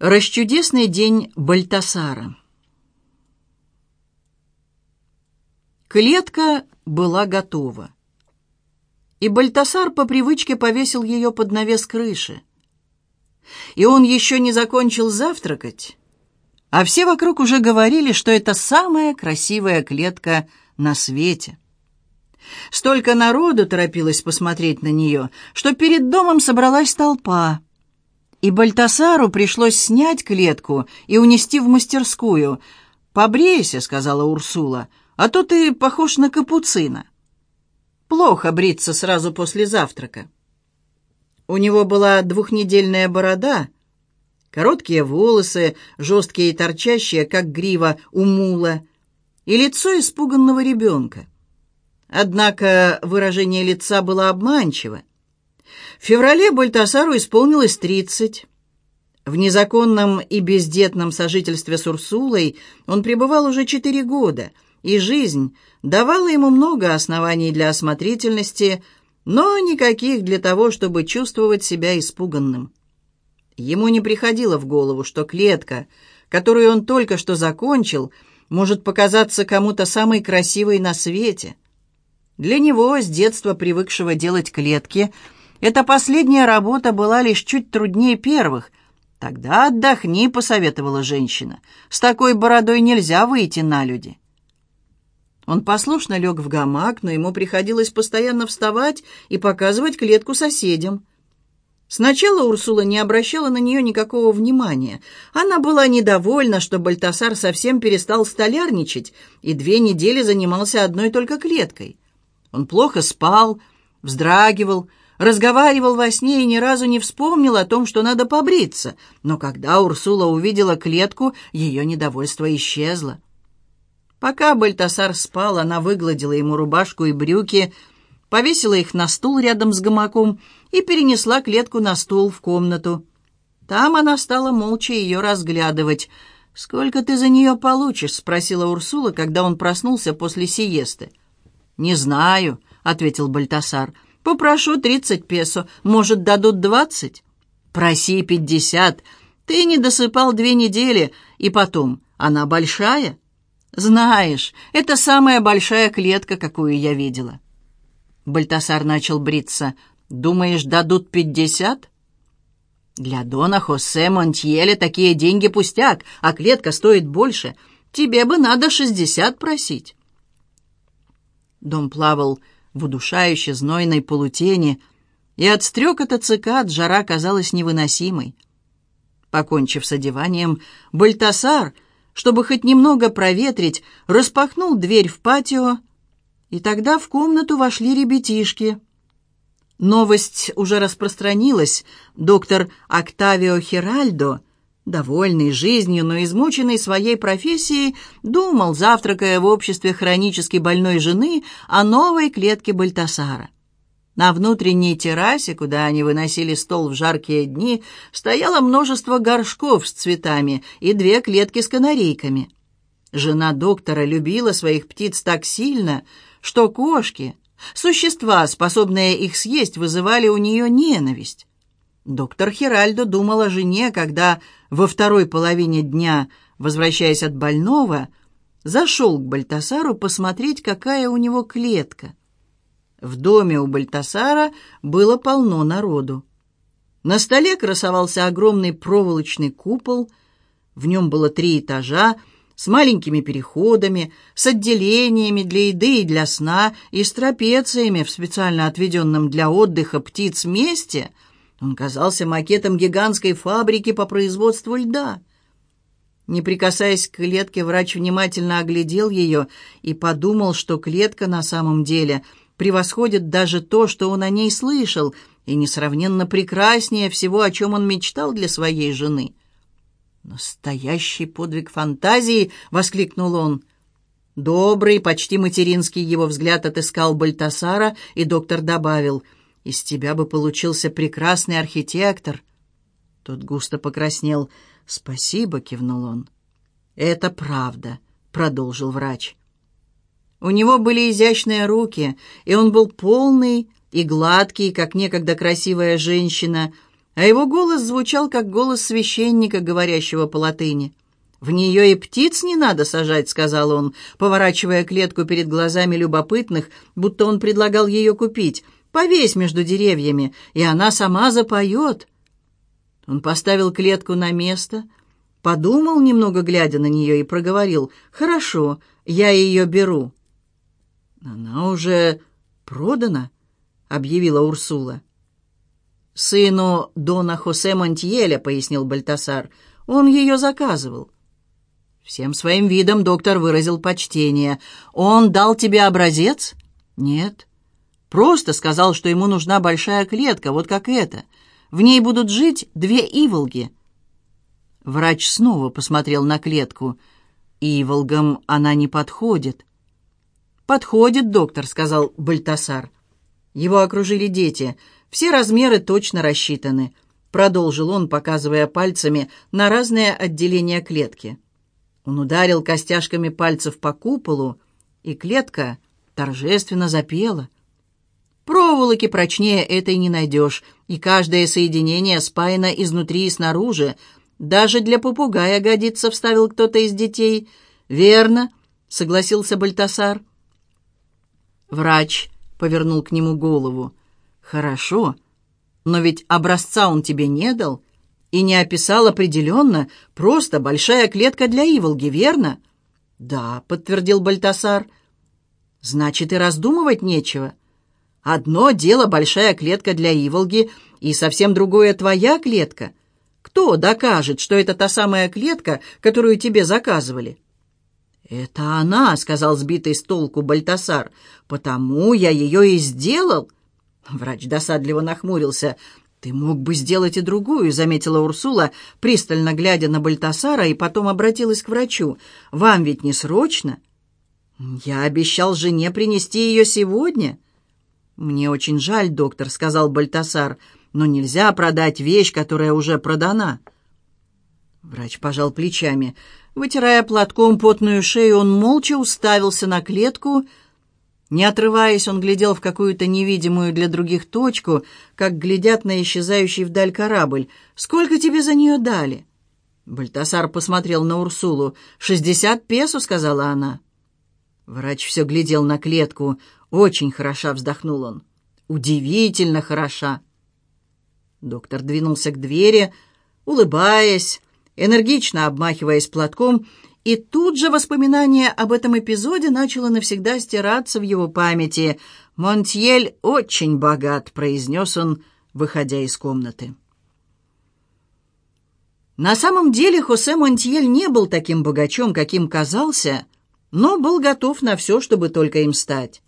Расчудесный день Бальтасара Клетка была готова. И Бальтасар по привычке повесил ее под навес крыши. И он еще не закончил завтракать, а все вокруг уже говорили, что это самая красивая клетка на свете. Столько народу торопилось посмотреть на нее, что перед домом собралась толпа — и Бальтасару пришлось снять клетку и унести в мастерскую. «Побрейся», — сказала Урсула, — «а то ты похож на капуцина». Плохо бриться сразу после завтрака. У него была двухнедельная борода, короткие волосы, жесткие и торчащие, как грива у мула, и лицо испуганного ребенка. Однако выражение лица было обманчиво. В феврале Бальтасару исполнилось тридцать. В незаконном и бездетном сожительстве с Урсулой он пребывал уже четыре года, и жизнь давала ему много оснований для осмотрительности, но никаких для того, чтобы чувствовать себя испуганным. Ему не приходило в голову, что клетка, которую он только что закончил, может показаться кому-то самой красивой на свете. Для него, с детства привыкшего делать клетки, эта последняя работа была лишь чуть труднее первых. «Тогда отдохни», — посоветовала женщина. «С такой бородой нельзя выйти на люди». Он послушно лег в гамак, но ему приходилось постоянно вставать и показывать клетку соседям. Сначала Урсула не обращала на нее никакого внимания. Она была недовольна, что Бальтасар совсем перестал столярничать и две недели занимался одной только клеткой. Он плохо спал, вздрагивал, разговаривал во сне и ни разу не вспомнил о том, что надо побриться, но когда Урсула увидела клетку, ее недовольство исчезло. Пока Бальтасар спал, она выгладила ему рубашку и брюки, повесила их на стул рядом с гамаком и перенесла клетку на стул в комнату. Там она стала молча ее разглядывать. «Сколько ты за нее получишь?» — спросила Урсула, когда он проснулся после сиесты. «Не знаю», — ответил Бальтасар. Попрошу тридцать песо. Может, дадут двадцать? Проси пятьдесят. Ты не досыпал две недели. И потом, она большая? Знаешь, это самая большая клетка, какую я видела. Бальтасар начал бриться. Думаешь, дадут пятьдесят? Для Дона Хосе Монтьеля такие деньги пустяк, а клетка стоит больше. Тебе бы надо шестьдесят просить. Дом плавал в удушающе знойной полутени, и от стрекота цикад жара казалась невыносимой. Покончив с одеванием, Бальтасар, чтобы хоть немного проветрить, распахнул дверь в патио, и тогда в комнату вошли ребятишки. Новость уже распространилась. Доктор Октавио Хиральдо — довольный жизнью, но измученный своей профессией, думал, завтракая в обществе хронически больной жены, о новой клетке Бальтасара. На внутренней террасе, куда они выносили стол в жаркие дни, стояло множество горшков с цветами и две клетки с канарейками. Жена доктора любила своих птиц так сильно, что кошки, существа, способные их съесть, вызывали у нее ненависть. Доктор Хиральдо думал о жене, когда во второй половине дня, возвращаясь от больного, зашел к Бальтасару посмотреть, какая у него клетка. В доме у Бальтасара было полно народу. На столе красовался огромный проволочный купол, в нем было три этажа, с маленькими переходами, с отделениями для еды и для сна и с трапециями в специально отведенном для отдыха птиц месте — он казался макетом гигантской фабрики по производству льда. Не прикасаясь к клетке, врач внимательно оглядел ее и подумал, что клетка на самом деле превосходит даже то, что он о ней слышал, и несравненно прекраснее всего, о чем он мечтал для своей жены. «Настоящий подвиг фантазии!» — воскликнул он. Добрый, почти материнский его взгляд отыскал Бальтасара, и доктор добавил — из тебя бы получился прекрасный архитектор». Тот густо покраснел. «Спасибо», — кивнул он. «Это правда», — продолжил врач. У него были изящные руки, и он был полный и гладкий, как некогда красивая женщина, а его голос звучал как голос священника, говорящего по латыни. В нее и птиц не надо сажать», — сказал он, поворачивая клетку перед глазами любопытных, будто он предлагал ее купить. «Повесь между деревьями, и она сама запоет». Он поставил клетку на место, подумал, немного глядя на нее, и проговорил. «Хорошо, я ее беру». «Она уже продана», — объявила Урсула. «Сыну Дона Хосе Монтьеля», — пояснил Бальтасар. «Он ее заказывал». Всем своим видом доктор выразил почтение. «Он дал тебе образец?» «Нет». «Просто сказал, что ему нужна большая клетка, вот как эта. В ней будут жить две иволги». Врач снова посмотрел на клетку. «Иволгам она не подходит». «Подходит, доктор», — сказал Бальтасар. Его окружили дети — все размеры точно рассчитаны», — продолжил он, показывая пальцами на разные отделения клетки. Он ударил костяшками пальцев по куполу, и клетка торжественно запела. Проволоки прочнее этой не найдешь, и каждое соединение спаяно изнутри и снаружи. Даже для попугая годится, вставил кто-то из детей. «Верно», — согласился Бальтасар. Врач повернул к нему голову. «Хорошо, но ведь образца он тебе не дал и не описал определенно, просто большая клетка для Иволги, верно?» «Да», — подтвердил Бальтасар. «Значит, и раздумывать нечего. Одно дело большая клетка для Иволги, и совсем другое твоя клетка. Кто докажет, что это та самая клетка, которую тебе заказывали?» «Это она», — сказал сбитый с толку Бальтасар. «Потому я ее и сделал». Врач досадливо нахмурился. «Ты мог бы сделать и другую», — заметила Урсула, пристально глядя на Бальтасара, и потом обратилась к врачу. «Вам ведь не срочно?» «Я обещал жене принести ее сегодня». «Мне очень жаль, доктор», — сказал Бальтасар, «но нельзя продать вещь, которая уже продана». Врач пожал плечами. Вытирая платком потную шею, он молча уставился на клетку, — не отрываясь, он глядел в какую-то невидимую для других точку, как глядят на исчезающий вдаль корабль. «Сколько тебе за нее дали?» Бальтасар посмотрел на Урсулу. «Шестьдесят песо», — сказала она. Врач все глядел на клетку. «Очень хороша», — вздохнул он. «Удивительно хороша». Доктор двинулся к двери, улыбаясь, энергично обмахиваясь платком, и тут же воспоминание об этом эпизоде начало навсегда стираться в его памяти. «Монтьель очень богат», — произнес он, выходя из комнаты. На самом деле Хосе Монтьель не был таким богачом, каким казался, но был готов на все, чтобы только им стать.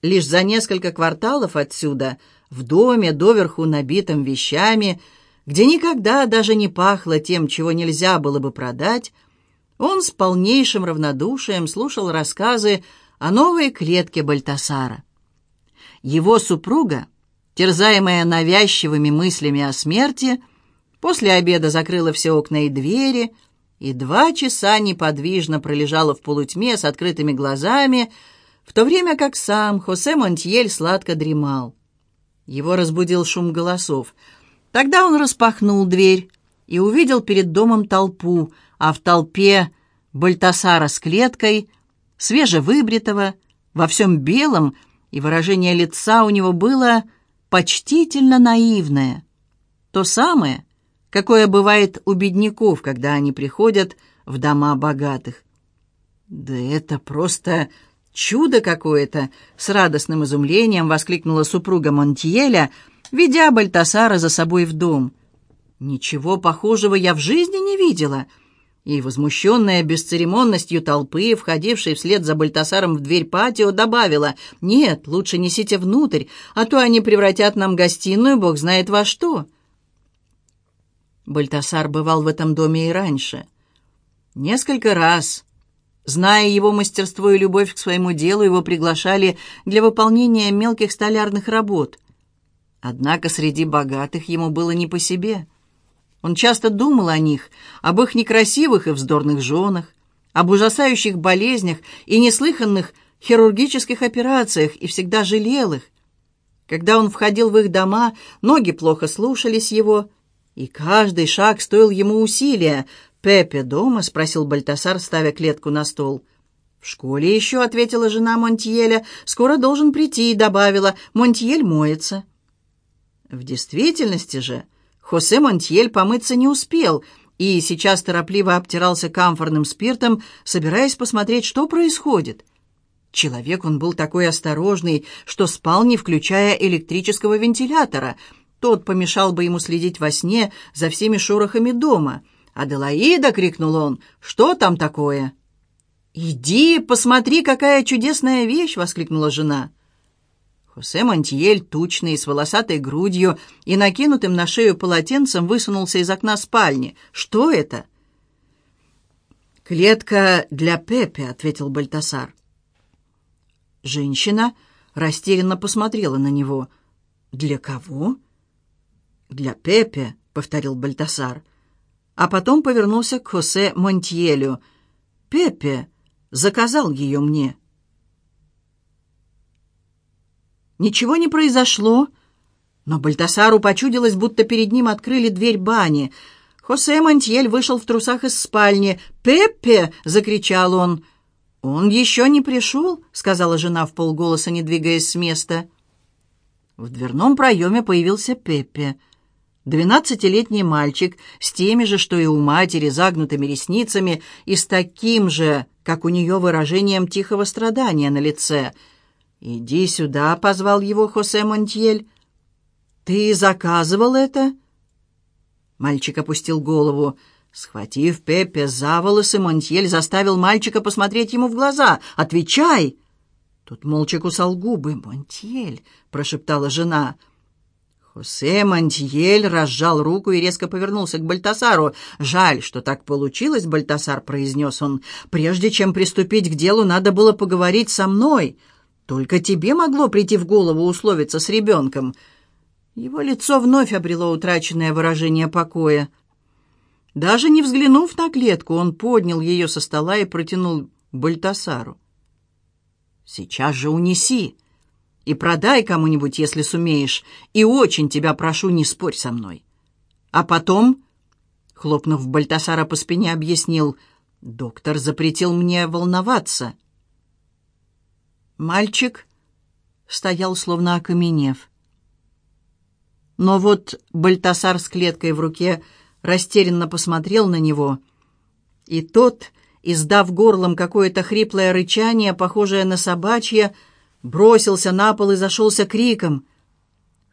Лишь за несколько кварталов отсюда, в доме, доверху набитом вещами, где никогда даже не пахло тем, чего нельзя было бы продать, он с полнейшим равнодушием слушал рассказы о новой клетке Бальтасара. Его супруга, терзаемая навязчивыми мыслями о смерти, после обеда закрыла все окна и двери и два часа неподвижно пролежала в полутьме с открытыми глазами, в то время как сам Хосе Монтьель сладко дремал. Его разбудил шум голосов. Тогда он распахнул дверь и увидел перед домом толпу — а в толпе Бальтасара с клеткой, свежевыбритого, во всем белом, и выражение лица у него было почтительно наивное. То самое, какое бывает у бедняков, когда они приходят в дома богатых. «Да это просто чудо какое-то!» — с радостным изумлением воскликнула супруга Монтьеля, ведя Бальтасара за собой в дом. «Ничего похожего я в жизни не видела!» И, возмущенная бесцеремонностью толпы, входившей вслед за Бальтасаром в дверь патио, добавила, «Нет, лучше несите внутрь, а то они превратят нам гостиную, бог знает во что». Бальтасар бывал в этом доме и раньше. Несколько раз. Зная его мастерство и любовь к своему делу, его приглашали для выполнения мелких столярных работ. Однако среди богатых ему было не по себе – он часто думал о них, об их некрасивых и вздорных женах, об ужасающих болезнях и неслыханных хирургических операциях и всегда жалел их. Когда он входил в их дома, ноги плохо слушались его, И каждый шаг стоил ему усилия. «Пепе дома?» — спросил Бальтасар, ставя клетку на стол. «В школе еще», — ответила жена Монтьеля. «Скоро должен прийти», — добавила. «Монтьель моется». В действительности же Хосе Монтьель помыться не успел и сейчас торопливо обтирался камфорным спиртом, собираясь посмотреть, что происходит. Человек он был такой осторожный, что спал, не включая электрического вентилятора. Тот помешал бы ему следить во сне за всеми шорохами дома — «Аделаида!» — крикнул он. «Что там такое?» «Иди, посмотри, какая чудесная вещь!» — воскликнула жена. Хосе Монтьель, тучный, с волосатой грудью и накинутым на шею полотенцем, высунулся из окна спальни. «Что это?» «Клетка для Пепе», — ответил Бальтасар. Женщина растерянно посмотрела на него. «Для кого?» «Для Пепе», — повторил Бальтасар а потом повернулся к Хосе Монтьелю. «Пепе заказал ее мне». Ничего не произошло, но Бальтасару почудилось, будто перед ним открыли дверь бани. Хосе Монтьель вышел в трусах из спальни. «Пепе!» — закричал он. «Он еще не пришел?» — сказала жена в полголоса, не двигаясь с места. В дверном проеме появился Пепе. Двенадцатилетний мальчик с теми же, что и у матери, загнутыми ресницами и с таким же, как у нее, выражением тихого страдания на лице. «Иди сюда», — позвал его Хосе Монтьель. «Ты заказывал это?» Мальчик опустил голову. Схватив Пепе за волосы, Монтьель заставил мальчика посмотреть ему в глаза. «Отвечай!» Тут молча кусал губы. «Монтьель!» — прошептала жена. Хосе Монтьель разжал руку и резко повернулся к Бальтасару. «Жаль, что так получилось, Бальтасар», — произнес он. «Прежде чем приступить к делу, надо было поговорить со мной. Только тебе могло прийти в голову условиться с ребенком». Его лицо вновь обрело утраченное выражение покоя. Даже не взглянув на клетку, он поднял ее со стола и протянул Бальтасару. «Сейчас же унеси!» И продай кому-нибудь, если сумеешь, и очень тебя прошу, не спорь со мной. А потом, хлопнув Бальтасара по спине, объяснил, доктор запретил мне волноваться. Мальчик стоял, словно окаменев. Но вот Бальтасар с клеткой в руке растерянно посмотрел на него, и тот, издав горлом какое-то хриплое рычание, похожее на собачье, бросился на пол и зашелся криком.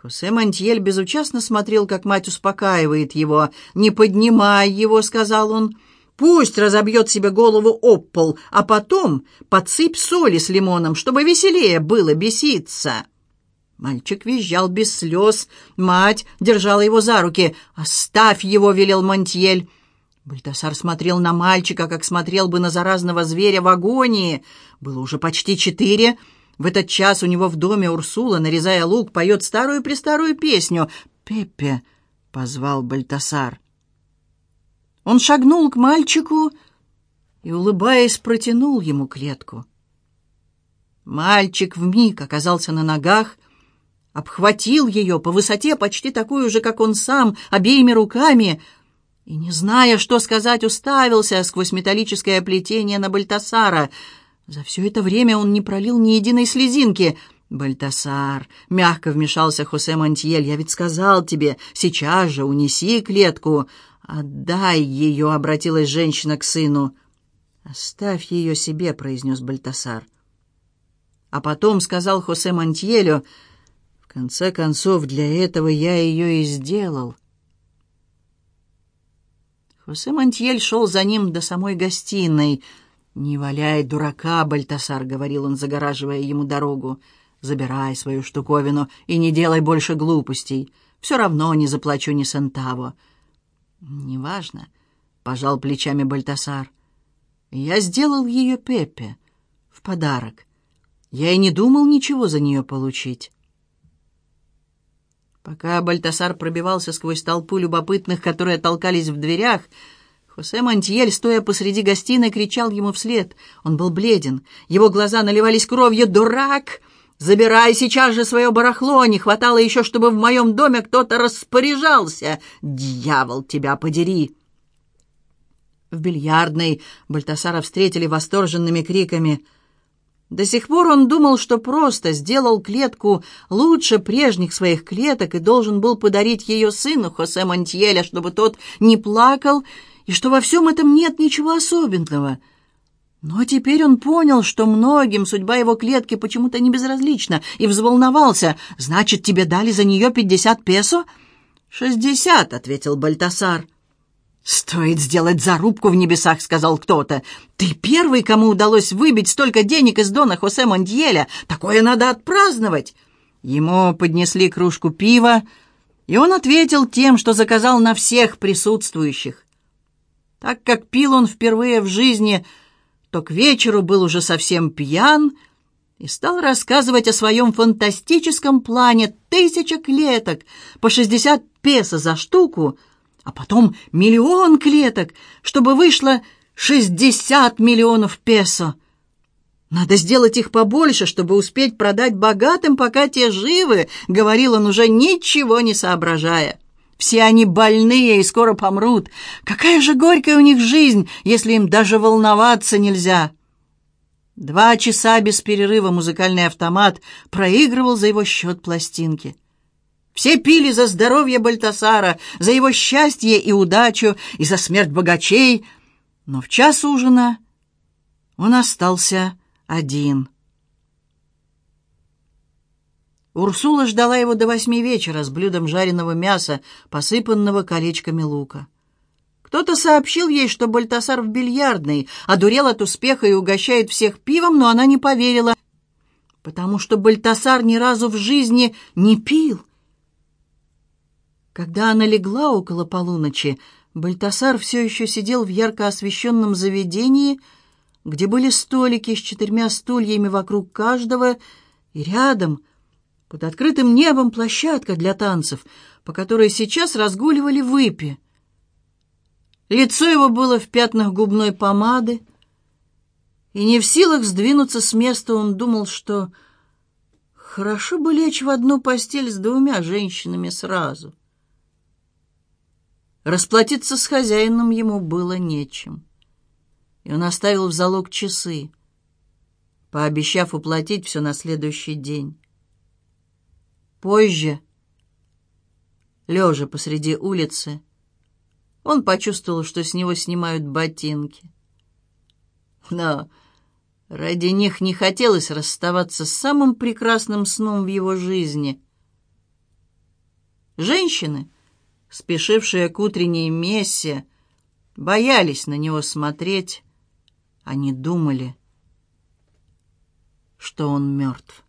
Хосе Монтьель безучастно смотрел, как мать успокаивает его. «Не поднимай его», — сказал он. «Пусть разобьет себе голову об пол, а потом подсыпь соли с лимоном, чтобы веселее было беситься». Мальчик визжал без слез. Мать держала его за руки. «Оставь его», — велел Монтьель. Бальтасар смотрел на мальчика, как смотрел бы на заразного зверя в агонии. Было уже почти четыре. В этот час у него в доме Урсула, нарезая лук, поет старую-престарую песню. «Пепе!» — позвал Бальтасар. Он шагнул к мальчику и, улыбаясь, протянул ему клетку. Мальчик вмиг оказался на ногах, обхватил ее по высоте, почти такую же, как он сам, обеими руками, и, не зная, что сказать, уставился сквозь металлическое плетение на Бальтасара — за все это время он не пролил ни единой слезинки. «Бальтасар!» — мягко вмешался Хосе Монтьель. «Я ведь сказал тебе, сейчас же унеси клетку. Отдай ее!» — обратилась женщина к сыну. «Оставь ее себе», — произнес Бальтасар. А потом сказал Хосе Монтьелю, «В конце концов, для этого я ее и сделал». Хосе Монтьель шел за ним до самой гостиной — «Не валяй дурака, Бальтасар», — говорил он, загораживая ему дорогу. «Забирай свою штуковину и не делай больше глупостей. Все равно не заплачу ни сантаво». «Неважно», — пожал плечами Бальтасар. «Я сделал ее Пепе в подарок. Я и не думал ничего за нее получить». Пока Бальтасар пробивался сквозь толпу любопытных, которые толкались в дверях, — Хосе Монтьель, стоя посреди гостиной, кричал ему вслед. Он был бледен, его глаза наливались кровью. «Дурак! Забирай сейчас же свое барахло, не хватало еще, чтобы в моем доме кто-то распоряжался. Дьявол, тебя подери!» В бильярдной Бальтасара встретили восторженными криками. До сих пор он думал, что просто сделал клетку лучше прежних своих клеток и должен был подарить ее сыну Хосе Монтьеля, чтобы тот не плакал, и что во всем этом нет ничего особенного. Но теперь он понял, что многим судьба его клетки почему-то не безразлична, и взволновался. «Значит, тебе дали за нее пятьдесят песо?» «Шестьдесят», — ответил Бальтасар. «Стоит сделать зарубку в небесах», — сказал кто-то. «Ты первый, кому удалось выбить столько денег из Дона Хосе Мондьеля. Такое надо отпраздновать». Ему поднесли кружку пива, и он ответил тем, что заказал на всех присутствующих. Так как пил он впервые в жизни, то к вечеру был уже совсем пьян и стал рассказывать о своем фантастическом плане тысяча клеток по шестьдесят песо за штуку — а потом миллион клеток, чтобы вышло шестьдесят миллионов песо. «Надо сделать их побольше, чтобы успеть продать богатым, пока те живы», — говорил он уже, ничего не соображая. «Все они больные и скоро помрут. Какая же горькая у них жизнь, если им даже волноваться нельзя!» Два часа без перерыва музыкальный автомат проигрывал за его счет пластинки. Все пили за здоровье Бальтасара, за его счастье и удачу, и за смерть богачей. Но в час ужина он остался один. Урсула ждала его до восьми вечера с блюдом жареного мяса, посыпанного колечками лука. Кто-то сообщил ей, что Бальтасар в бильярдной, одурел от успеха и угощает всех пивом, но она не поверила, потому что Бальтасар ни разу в жизни не пил. Когда она легла около полуночи, Бальтасар все еще сидел в ярко освещенном заведении, где были столики с четырьмя стульями вокруг каждого, и рядом, под открытым небом, площадка для танцев, по которой сейчас разгуливали выпи. Лицо его было в пятнах губной помады, и не в силах сдвинуться с места он думал, что хорошо бы лечь в одну постель с двумя женщинами сразу. Расплатиться с хозяином ему было нечем. И он оставил в залог часы, пообещав уплатить все на следующий день. Позже, лежа посреди улицы, он почувствовал, что с него снимают ботинки. Но ради них не хотелось расставаться с самым прекрасным сном в его жизни. Женщины — спешившие к утренней мессе, боялись на него смотреть. Они думали, что он мертв.